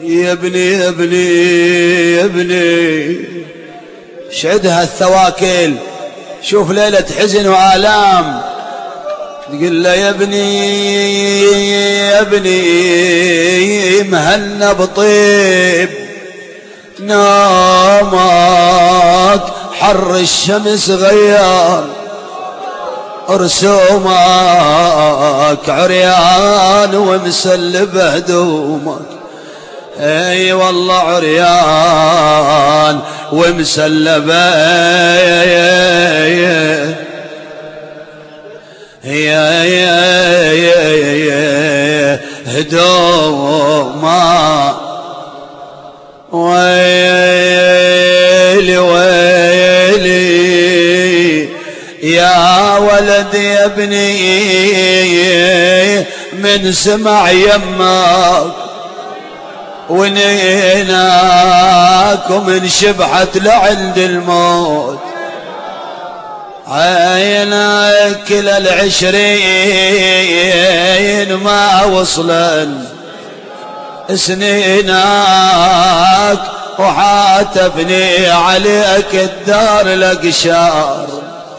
يا ابني يا ابني يا ابني. شعدها الثواكل شوف ليلة حزن وآلام. تقول له يا ابني يا ابني مهنا بطيب. نامك حر الشمس غير. رسومك عريان ومسلب هدومك اي والله عريان ومسلبه يا يا يا هدوما ويلي ويلي يا ولد يا ابني من سمع يمك ونيناك ومن شبحت لعند الموت. عيناك كل العشرين ما وصلن سنيناك وحاتفني عليك الدار لقشار